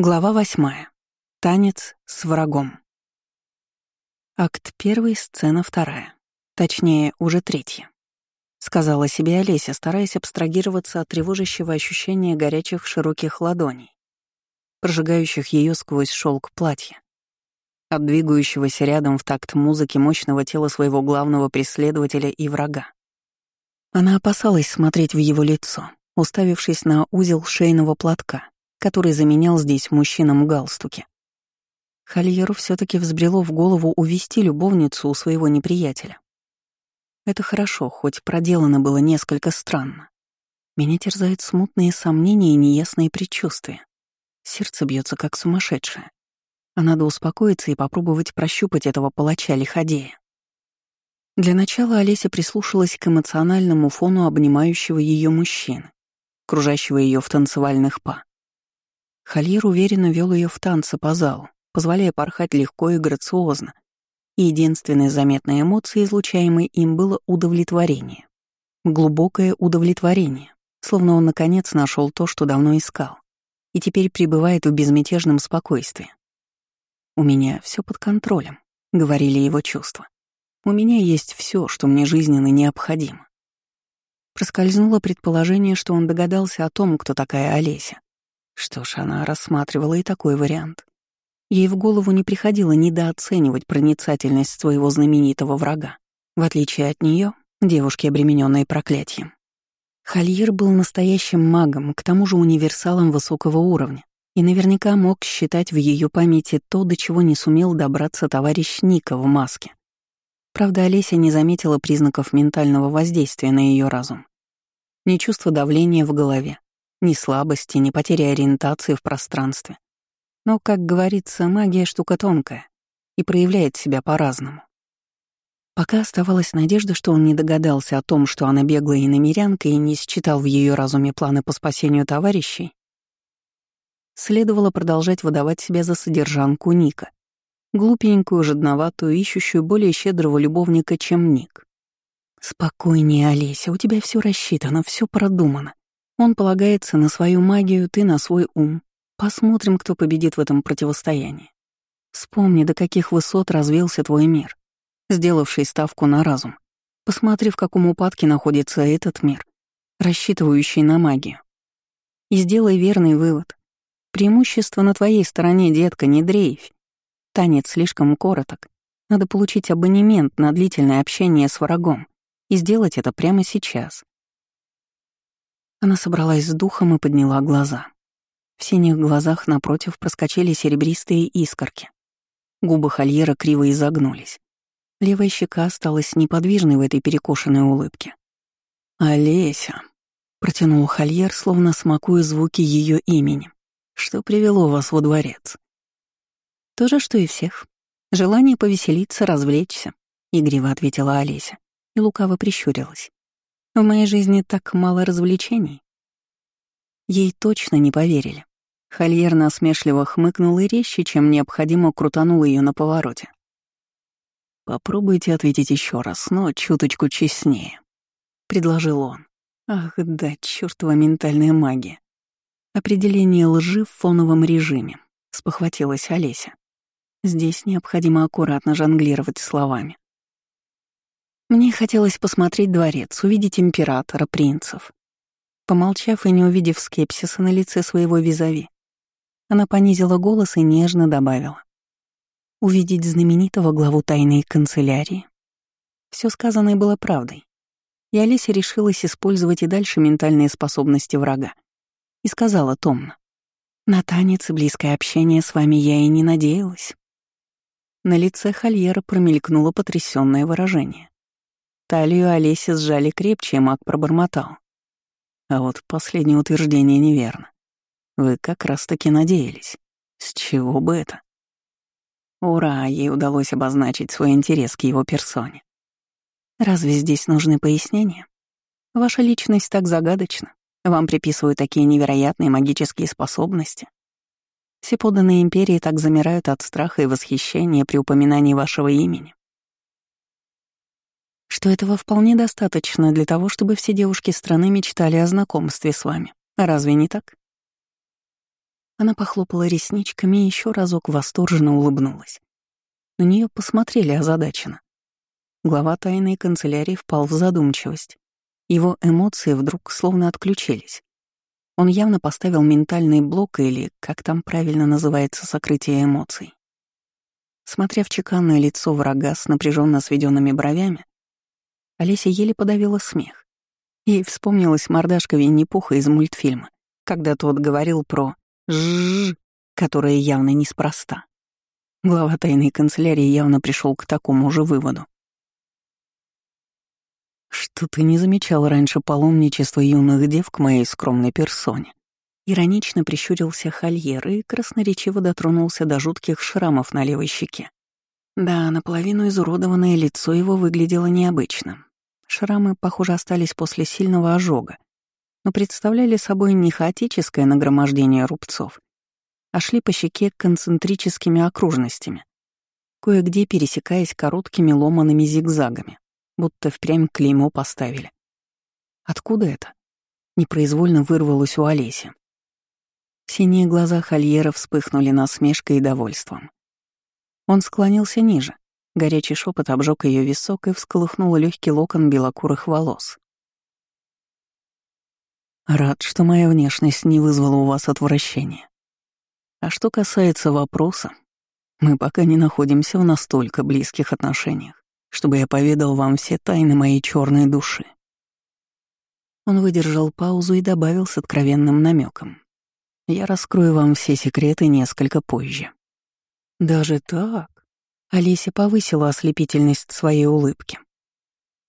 Глава восьмая. Танец с врагом. Акт первый, сцена вторая. Точнее, уже третья. Сказала себе Олеся, стараясь абстрагироваться от тревожащего ощущения горячих широких ладоней, прожигающих ее сквозь шелк платья, от двигающегося рядом в такт музыки мощного тела своего главного преследователя и врага. Она опасалась смотреть в его лицо, уставившись на узел шейного платка, который заменял здесь мужчинам галстуки. Хольеру все таки взбрело в голову увести любовницу у своего неприятеля. Это хорошо, хоть проделано было несколько странно. Меня терзают смутные сомнения и неясные предчувствия. Сердце бьется как сумасшедшее. А надо успокоиться и попробовать прощупать этого палача-лиходея. Для начала Олеся прислушалась к эмоциональному фону обнимающего ее мужчины, кружащего ее в танцевальных па. Хольер уверенно вел ее в танце по залу, позволяя порхать легко и грациозно. И единственной заметной эмоцией, излучаемой им, было удовлетворение. Глубокое удовлетворение, словно он наконец нашел то, что давно искал, и теперь пребывает в безмятежном спокойствии. «У меня все под контролем», — говорили его чувства. «У меня есть все, что мне жизненно необходимо». Проскользнуло предположение, что он догадался о том, кто такая Олеся, что ж, она рассматривала и такой вариант. Ей в голову не приходило недооценивать проницательность своего знаменитого врага, в отличие от нее, девушки, обремененной проклятием. Хальер был настоящим магом, к тому же универсалом высокого уровня, и наверняка мог считать в ее памяти то, до чего не сумел добраться товарищ Ника в маске. Правда, Олеся не заметила признаков ментального воздействия на ее разум. Ни чувства давления в голове, ни слабости, ни потери ориентации в пространстве. Но, как говорится, магия штука тонкая и проявляет себя по-разному. Пока оставалась надежда, что он не догадался о том, что она беглая иномерянка и не считал в ее разуме планы по спасению товарищей, следовало продолжать выдавать себя за содержанку Ника, глупенькую, жадноватую, ищущую более щедрого любовника, чем Ник. «Спокойнее, Олеся, у тебя все рассчитано, все продумано. Он полагается на свою магию, ты на свой ум. Посмотрим, кто победит в этом противостоянии. Вспомни, до каких высот развился твой мир, сделавший ставку на разум. Посмотри, в каком упадке находится этот мир, рассчитывающий на магию. И сделай верный вывод. Преимущество на твоей стороне, детка, не дрейфь. Танец слишком короток. Надо получить абонемент на длительное общение с врагом. И сделать это прямо сейчас. Она собралась с духом и подняла глаза. В синих глазах напротив проскочили серебристые искорки. Губы Хольера криво изогнулись. Левая щека осталась неподвижной в этой перекошенной улыбке. «Олеся», — протянул Хольер, словно смакуя звуки ее имени, — «что привело вас во дворец?» «То же, что и всех. Желание повеселиться, развлечься», — игриво ответила Олеся и лукаво прищурилась. В моей жизни так мало развлечений. Ей точно не поверили. Хольер насмешливо хмыкнул и резче, чем необходимо, крутанул ее на повороте. «Попробуйте ответить еще раз, но чуточку честнее», — предложил он. «Ах да, чертова ментальная магия. Определение лжи в фоновом режиме», — спохватилась Олеся. «Здесь необходимо аккуратно жонглировать словами. Мне хотелось посмотреть дворец, увидеть императора, принцев. Помолчав и не увидев скепсиса на лице своего визави, она понизила голос и нежно добавила. Увидеть знаменитого главу тайной канцелярии. Все сказанное было правдой. И Олеся решилась использовать и дальше ментальные способности врага. И сказала томно. «На танец и близкое общение с вами я и не надеялась». На лице Хольера промелькнуло потрясённое выражение. Талию Олеси сжали крепче, и маг пробормотал. А вот последнее утверждение неверно. Вы как раз-таки надеялись. С чего бы это? Ура, ей удалось обозначить свой интерес к его персоне. Разве здесь нужны пояснения? Ваша личность так загадочна. Вам приписывают такие невероятные магические способности. Все подданные империи так замирают от страха и восхищения при упоминании вашего имени что этого вполне достаточно для того, чтобы все девушки страны мечтали о знакомстве с вами. Разве не так? Она похлопала ресничками и еще разок восторженно улыбнулась. На нее посмотрели озадаченно. Глава тайной канцелярии впал в задумчивость. Его эмоции вдруг словно отключились. Он явно поставил ментальный блок или, как там правильно называется, сокрытие эмоций. Смотря в чеканное лицо врага с напряженно сведенными бровями, Олеся еле подавила смех. Ей вспомнилась мордашка Винни-Пуха из мультфильма, когда тот говорил про «жжж», которое явно неспроста. Глава тайной канцелярии явно пришел к такому же выводу. «Что ты не замечал раньше паломничества юных дев к моей скромной персоне?» Иронично прищурился Хольер и красноречиво дотронулся до жутких шрамов на левой щеке. Да, наполовину изуродованное лицо его выглядело необычным. Шрамы, похоже, остались после сильного ожога, но представляли собой не хаотическое нагромождение рубцов, а шли по щеке концентрическими окружностями, кое-где пересекаясь короткими ломаными зигзагами, будто впрямь клеймо поставили. Откуда это? Непроизвольно вырвалось у Олеси. Синие глаза Хольера вспыхнули насмешкой и довольством. Он склонился ниже, Горячий шепот обжег ее висок и всколыхнул легкий локон белокурых волос. Рад, что моя внешность не вызвала у вас отвращения. А что касается вопроса, мы пока не находимся в настолько близких отношениях, чтобы я поведал вам все тайны моей черной души. Он выдержал паузу и добавил с откровенным намеком. Я раскрою вам все секреты несколько позже. Даже так? Олеся повысила ослепительность своей улыбки.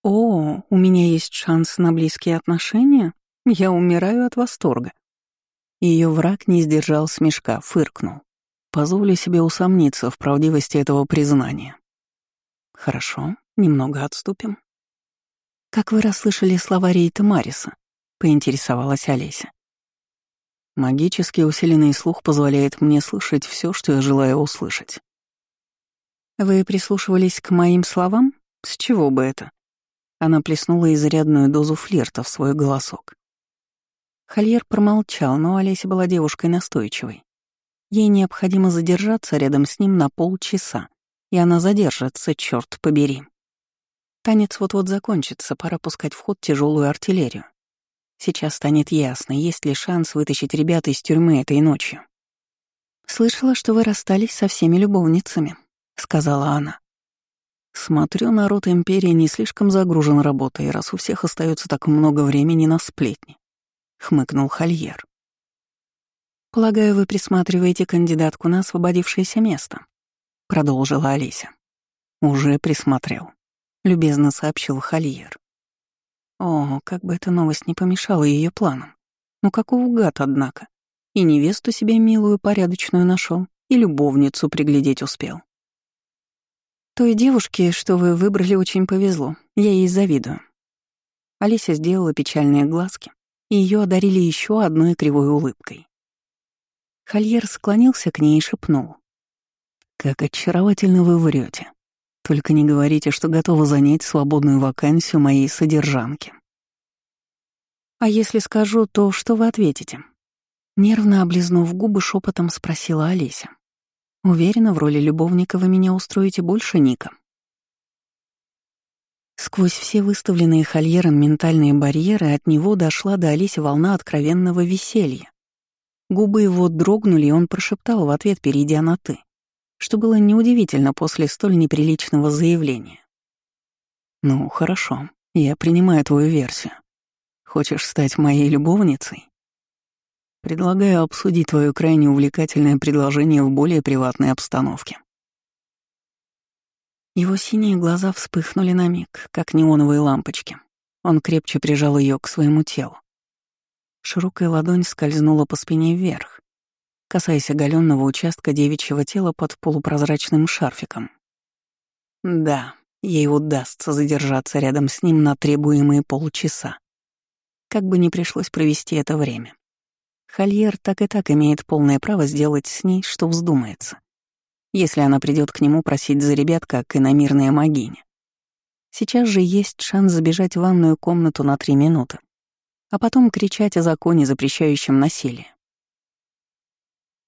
«О, у меня есть шанс на близкие отношения? Я умираю от восторга». Ее враг не сдержал смешка, фыркнул. Позволю себе усомниться в правдивости этого признания. «Хорошо, немного отступим». «Как вы расслышали слова Рейта Мариса?» — поинтересовалась Олеся. «Магически усиленный слух позволяет мне слышать все, что я желаю услышать. «Вы прислушивались к моим словам? С чего бы это?» Она плеснула изрядную дозу флирта в свой голосок. Хольер промолчал, но Олеся была девушкой настойчивой. Ей необходимо задержаться рядом с ним на полчаса, и она задержится, черт побери. Танец вот-вот закончится, пора пускать в ход тяжелую артиллерию. Сейчас станет ясно, есть ли шанс вытащить ребят из тюрьмы этой ночью. «Слышала, что вы расстались со всеми любовницами», сказала она. Смотрю, народ Империи не слишком загружен работой, раз у всех остается так много времени на сплетни, хмыкнул Хольер. Полагаю, вы присматриваете кандидатку на освободившееся место, продолжила Олеся. Уже присмотрел, любезно сообщил Хольер. О, как бы эта новость не помешала ее планам. Ну какого гад, однако. И невесту себе милую, порядочную нашел, и любовницу приглядеть успел. Той девушке, что вы выбрали, очень повезло. Я ей завидую. Олеся сделала печальные глазки, и ее одарили еще одной кривой улыбкой. Хольер склонился к ней и шепнул. «Как очаровательно вы врете. Только не говорите, что готовы занять свободную вакансию моей содержанки». «А если скажу, то что вы ответите?» Нервно облизнув губы, шепотом спросила Олеся. Уверена, в роли любовника вы меня устроите больше Ника. Сквозь все выставленные Хольером ментальные барьеры от него дошла до Олеси волна откровенного веселья. Губы его дрогнули, и он прошептал в ответ, перейдя на «ты», что было неудивительно после столь неприличного заявления. «Ну, хорошо, я принимаю твою версию. Хочешь стать моей любовницей?» Предлагаю обсудить твое крайне увлекательное предложение в более приватной обстановке. Его синие глаза вспыхнули на миг, как неоновые лампочки. Он крепче прижал ее к своему телу. Широкая ладонь скользнула по спине вверх, касаясь оголенного участка девичьего тела под полупрозрачным шарфиком. Да, ей удастся задержаться рядом с ним на требуемые полчаса. Как бы ни пришлось провести это время. Хольер так и так имеет полное право сделать с ней, что вздумается, если она придет к нему просить за ребят, как иномирная могиня. Сейчас же есть шанс забежать в ванную комнату на три минуты, а потом кричать о законе, запрещающем насилие.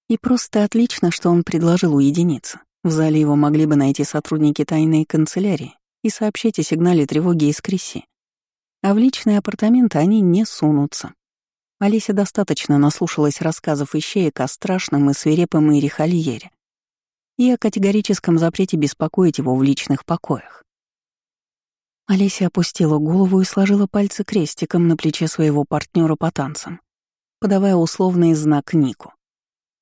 И просто отлично, что он предложил уединиться. В зале его могли бы найти сотрудники тайной канцелярии и сообщить о сигнале тревоги из Криси. А в личные апартаменты они не сунутся. Олеся достаточно наслушалась рассказов ищеек о страшном и свирепом Ире и о категорическом запрете беспокоить его в личных покоях. Олеся опустила голову и сложила пальцы крестиком на плече своего партнера по танцам, подавая условный знак Нику.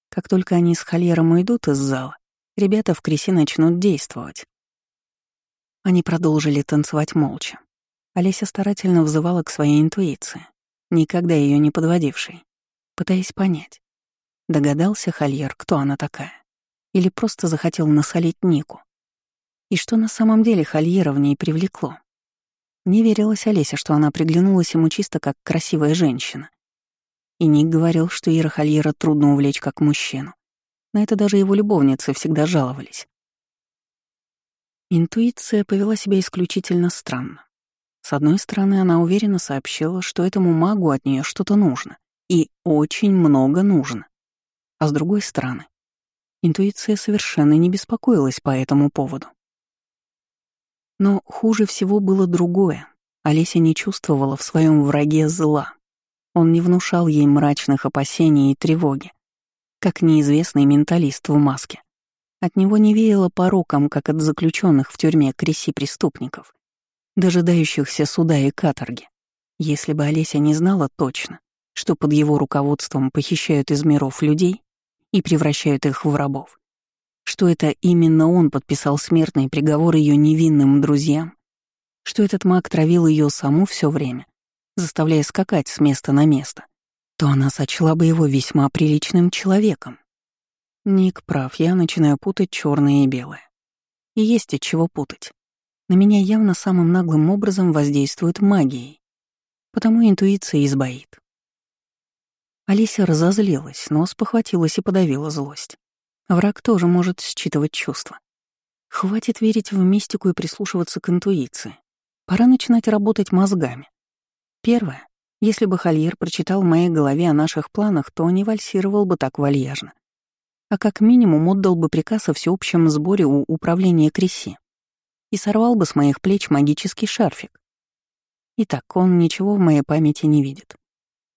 Как только они с Хольером уйдут из зала, ребята в Креси начнут действовать. Они продолжили танцевать молча. Олеся старательно взывала к своей интуиции, никогда ее не подводившей, пытаясь понять, догадался Хольер, кто она такая, или просто захотел насолить Нику. И что на самом деле Хольера в ней привлекло? Не верилась Олеся, что она приглянулась ему чисто как красивая женщина. И Ник говорил, что Ира Хольера трудно увлечь как мужчину. На это даже его любовницы всегда жаловались. Интуиция повела себя исключительно странно. С одной стороны, она уверенно сообщила, что этому магу от нее что-то нужно. И очень много нужно. А с другой стороны, интуиция совершенно не беспокоилась по этому поводу. Но хуже всего было другое. Олеся не чувствовала в своем враге зла. Он не внушал ей мрачных опасений и тревоги, как неизвестный менталист в маске. От него не веяло пороком, как от заключенных в тюрьме креси преступников дожидающихся суда и каторги. Если бы Олеся не знала точно, что под его руководством похищают из миров людей и превращают их в рабов, что это именно он подписал смертный приговор ее невинным друзьям, что этот маг травил ее саму все время, заставляя скакать с места на место, то она сочла бы его весьма приличным человеком. Ник прав, я начинаю путать черное и белое. И есть от чего путать. На меня явно самым наглым образом воздействует магией, потому интуиция избоит. Алисия разозлилась, но спохватилась и подавила злость. Враг тоже может считывать чувства. Хватит верить в мистику и прислушиваться к интуиции. Пора начинать работать мозгами. Первое. Если бы Хольер прочитал в моей голове о наших планах, то не вальсировал бы так вальяжно. А как минимум отдал бы приказ о всеобщем сборе у управления Креси и сорвал бы с моих плеч магический шарфик. Итак, он ничего в моей памяти не видит.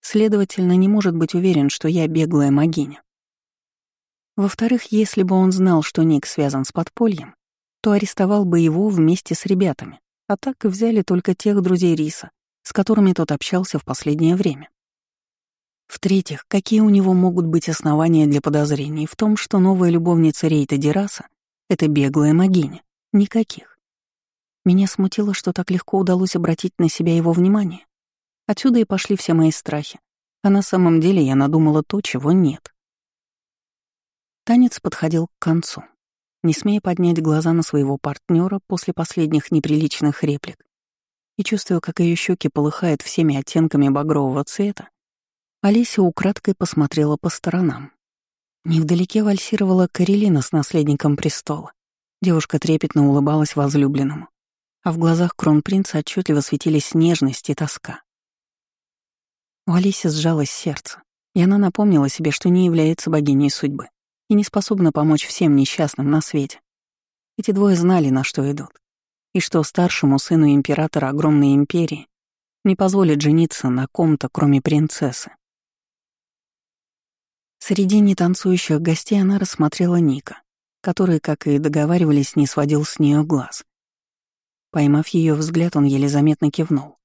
Следовательно, не может быть уверен, что я беглая магиня. Во-вторых, если бы он знал, что Ник связан с подпольем, то арестовал бы его вместе с ребятами, а так взяли только тех друзей Риса, с которыми тот общался в последнее время. В-третьих, какие у него могут быть основания для подозрений в том, что новая любовница Рейта Дераса — это беглая магиня? Никаких. Меня смутило, что так легко удалось обратить на себя его внимание. Отсюда и пошли все мои страхи. А на самом деле я надумала то, чего нет. Танец подходил к концу. Не смея поднять глаза на своего партнера после последних неприличных реплик и чувствуя, как ее щеки полыхают всеми оттенками багрового цвета, Олеся украдкой посмотрела по сторонам. Невдалеке вальсировала Карелина с наследником престола. Девушка трепетно улыбалась возлюбленному а в глазах кронпринца отчетливо светились нежность и тоска. У Алиси сжалось сердце, и она напомнила себе, что не является богиней судьбы и не способна помочь всем несчастным на свете. Эти двое знали, на что идут, и что старшему сыну императора огромной империи не позволит жениться на ком-то, кроме принцессы. Среди нетанцующих гостей она рассмотрела Ника, который, как и договаривались, не сводил с нее глаз. Поймав ее взгляд, он еле заметно кивнул,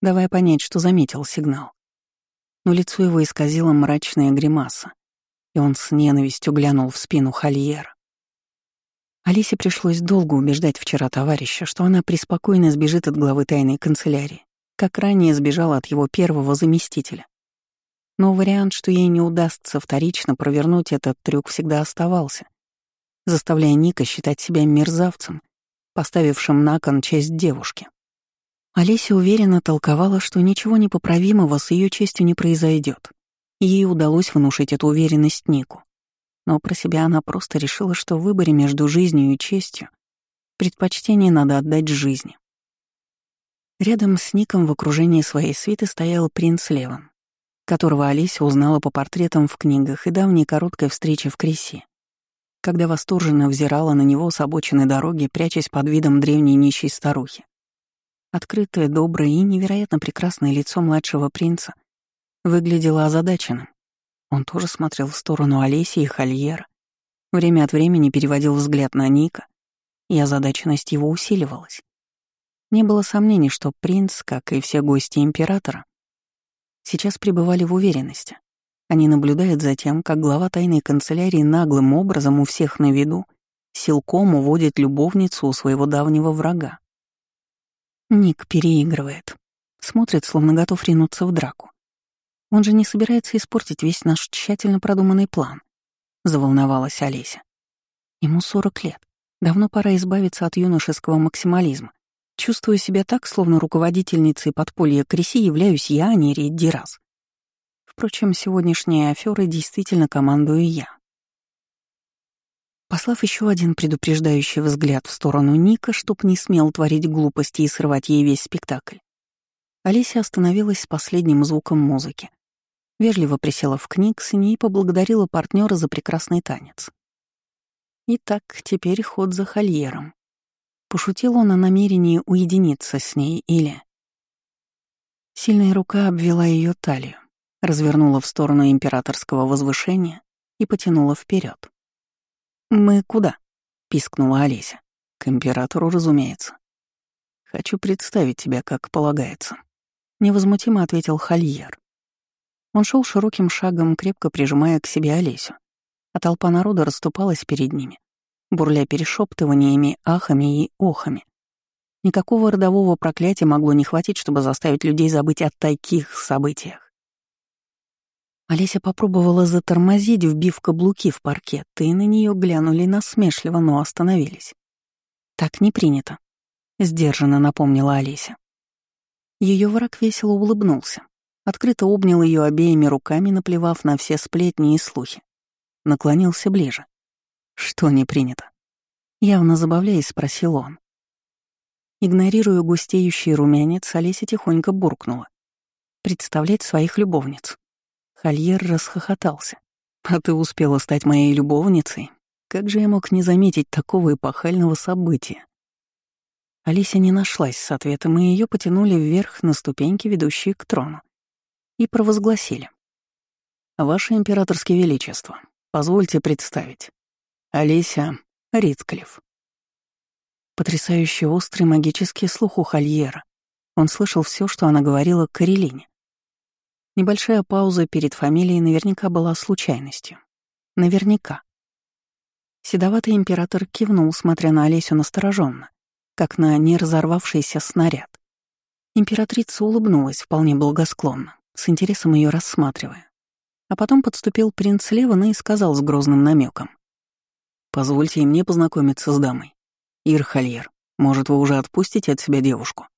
давая понять, что заметил сигнал. Но лицо его исказило мрачная гримаса, и он с ненавистью глянул в спину Хольера. Алисе пришлось долго убеждать вчера товарища, что она преспокойно сбежит от главы тайной канцелярии, как ранее сбежала от его первого заместителя. Но вариант, что ей не удастся вторично провернуть этот трюк, всегда оставался, заставляя Ника считать себя мерзавцем поставившим на кон честь девушки. Олеся уверенно толковала, что ничего непоправимого с ее честью не произойдет. Ей удалось внушить эту уверенность Нику. Но про себя она просто решила, что в выборе между жизнью и честью предпочтение надо отдать жизни. Рядом с Ником в окружении своей свиты стоял принц Леван. которого Олеся узнала по портретам в книгах и давней короткой встрече в Креси, когда восторженно взирала на него с обочины дороги, прячась под видом древней нищей старухи. Открытое, доброе и невероятно прекрасное лицо младшего принца выглядело озадаченным. Он тоже смотрел в сторону Олеси и Хольера, время от времени переводил взгляд на Ника, и озадаченность его усиливалась. Не было сомнений, что принц, как и все гости императора, сейчас пребывали в уверенности. Они наблюдают за тем, как глава тайной канцелярии наглым образом у всех на виду силком уводит любовницу у своего давнего врага. Ник переигрывает. Смотрит, словно готов ринуться в драку. Он же не собирается испортить весь наш тщательно продуманный план, заволновалась Олеся. Ему сорок лет. Давно пора избавиться от юношеского максимализма. Чувствую себя так, словно руководительницей подполья Креси являюсь я, а не Редди Раз. Впрочем, сегодняшние аферы действительно командую я. Послав еще один предупреждающий взгляд в сторону Ника, чтоб не смел творить глупости и срывать ей весь спектакль, Олеся остановилась с последним звуком музыки. Вежливо присела в книгсоне и поблагодарила партнера за прекрасный танец. Итак, теперь ход за Хольером. Пошутил он о намерении уединиться с ней или... Сильная рука обвела ее талию, развернула в сторону императорского возвышения и потянула вперед. «Мы куда?» — пискнула Олеся. «К императору, разумеется. Хочу представить тебя, как полагается», — невозмутимо ответил Хольер. Он шел широким шагом, крепко прижимая к себе Олесю, а толпа народа расступалась перед ними, бурля перешептываниями, ахами и охами. Никакого родового проклятия могло не хватить, чтобы заставить людей забыть о таких событиях. Олеся попробовала затормозить, вбив каблуки в паркет, и на нее глянули насмешливо, но остановились. «Так не принято», — сдержанно напомнила Олеся. Ее враг весело улыбнулся, открыто обнял ее обеими руками, наплевав на все сплетни и слухи. Наклонился ближе. «Что не принято?» Явно забавляясь, спросил он. Игнорируя густеющий румянец, Олеся тихонько буркнула. «Представлять своих любовниц». Хольер расхохотался. «А ты успела стать моей любовницей? Как же я мог не заметить такого эпохального события?» Алисия не нашлась с ответом, и ее потянули вверх на ступеньки, ведущие к трону, и провозгласили. «Ваше императорское величество, позвольте представить. Олеся Ритклифф». Потрясающе острый магический слух у Хольера. Он слышал все, что она говорила Карелине. Небольшая пауза перед фамилией наверняка была случайностью. Наверняка. Седоватый император кивнул, смотря на Олесю настороженно, как на неразорвавшийся снаряд. Императрица улыбнулась вполне благосклонно, с интересом ее рассматривая. А потом подступил принц Левана и сказал с грозным намеком: «Позвольте и мне познакомиться с дамой. Ирхальер, может, вы уже отпустите от себя девушку?»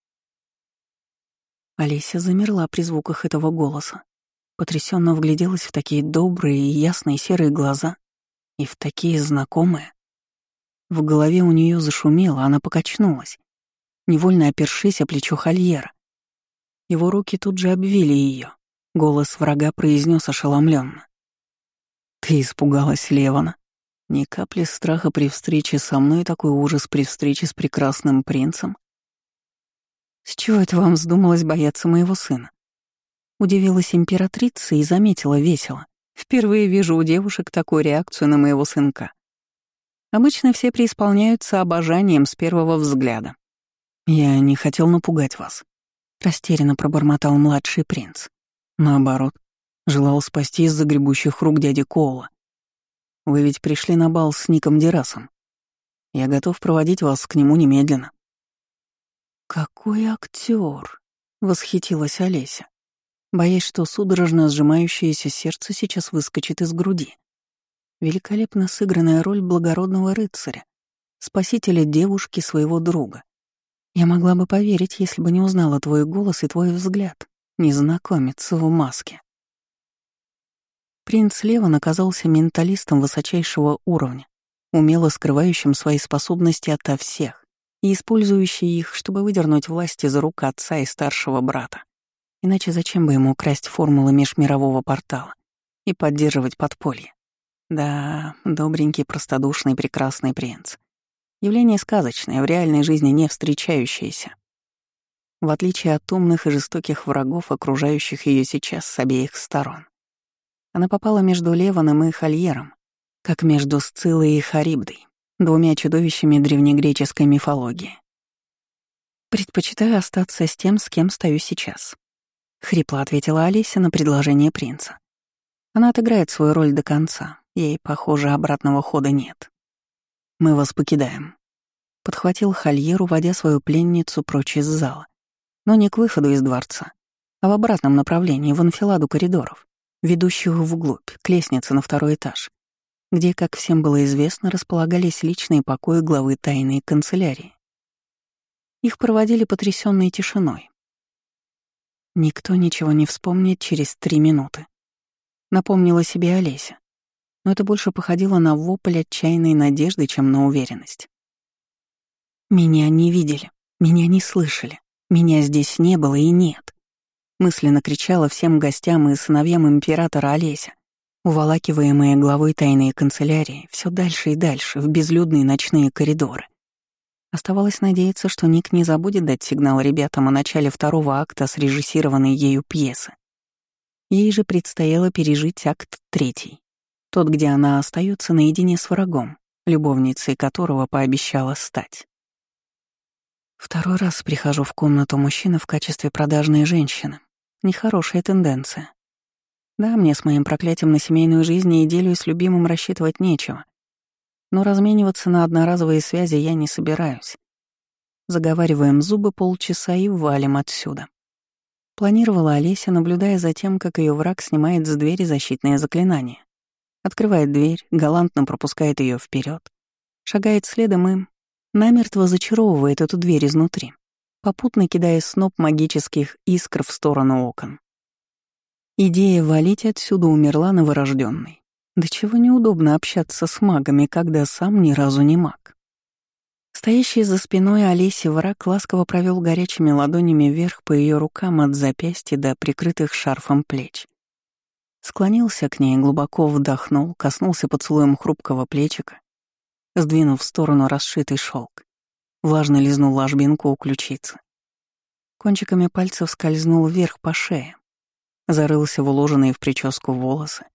Олеся замерла при звуках этого голоса, потрясенно вгляделась в такие добрые и ясные серые глаза и в такие знакомые. В голове у нее зашумело, она покачнулась, невольно опершись о плечо Хольера. Его руки тут же обвили ее. Голос врага произнес ошеломленно. «Ты испугалась, Левана? Ни капли страха при встрече со мной, такой ужас при встрече с прекрасным принцем?» С чего это вам вздумалось бояться моего сына? Удивилась императрица и заметила весело. Впервые вижу у девушек такую реакцию на моего сынка. Обычно все преисполняются обожанием с первого взгляда. Я не хотел напугать вас. Растерянно пробормотал младший принц. Наоборот, желал спасти из загребущих рук дяди Коула. Вы ведь пришли на бал с Ником Дерасом. Я готов проводить вас к нему немедленно. «Какой актер! восхитилась Олеся, боясь, что судорожно сжимающееся сердце сейчас выскочит из груди. Великолепно сыгранная роль благородного рыцаря, спасителя девушки своего друга. Я могла бы поверить, если бы не узнала твой голос и твой взгляд, незнакомец в маске. Принц Леван оказался менталистом высочайшего уровня, умело скрывающим свои способности ото всех и использующий их, чтобы выдернуть власть из рук отца и старшего брата. Иначе зачем бы ему красть формулы межмирового портала и поддерживать подполье? Да, добренький, простодушный, прекрасный принц. Явление сказочное, в реальной жизни не встречающееся. В отличие от умных и жестоких врагов, окружающих ее сейчас с обеих сторон. Она попала между Леваном и Хольером, как между Сциллой и Харибдой, двумя чудовищами древнегреческой мифологии. «Предпочитаю остаться с тем, с кем стою сейчас», — хрипло ответила Алися на предложение принца. Она отыграет свою роль до конца, ей, похоже, обратного хода нет. «Мы вас покидаем», — подхватил Хольер, уводя свою пленницу прочь из зала, но не к выходу из дворца, а в обратном направлении, в анфиладу коридоров ведущих вглубь, к лестнице на второй этаж, где, как всем было известно, располагались личные покои главы тайной канцелярии. Их проводили потрясенной тишиной. Никто ничего не вспомнит через три минуты. Напомнила себе Олеся. Но это больше походило на вопль отчаянной надежды, чем на уверенность. Меня не видели, меня не слышали, меня здесь не было и нет мысленно кричала всем гостям и сыновьям императора Олеся, уволакиваемые главой тайной канцелярии все дальше и дальше в безлюдные ночные коридоры. Оставалось надеяться, что Ник не забудет дать сигнал ребятам о начале второго акта срежиссированной ею пьесы. Ей же предстояло пережить акт третий, тот, где она остается наедине с врагом, любовницей которого пообещала стать. Второй раз прихожу в комнату мужчины в качестве продажной женщины, Нехорошая тенденция. Да, мне с моим проклятием на семейную жизнь и неделю с любимым рассчитывать нечего. Но размениваться на одноразовые связи я не собираюсь. Заговариваем зубы полчаса и валим отсюда. Планировала Олеся, наблюдая за тем, как ее враг снимает с двери защитное заклинание. Открывает дверь, галантно пропускает ее вперед, шагает следом и намертво зачаровывает эту дверь изнутри попутно кидая сноп магических искр в сторону окон. Идея валить отсюда умерла новорожденной. Да чего неудобно общаться с магами, когда сам ни разу не маг. Стоящий за спиной Олеси враг ласково провел горячими ладонями вверх по ее рукам от запястья до прикрытых шарфом плеч. Склонился к ней, глубоко вдохнул, коснулся поцелуем хрупкого плечика, сдвинув в сторону расшитый шелк. Влажно лизнул ложбинку у ключицы. Кончиками пальцев скользнул вверх по шее. Зарылся в уложенные в прическу волосы,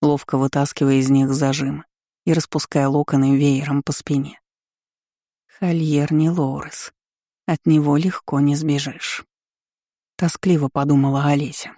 ловко вытаскивая из них зажим и распуская локоны веером по спине. Хольер не Лоурес. От него легко не сбежишь. Тоскливо подумала Олеся.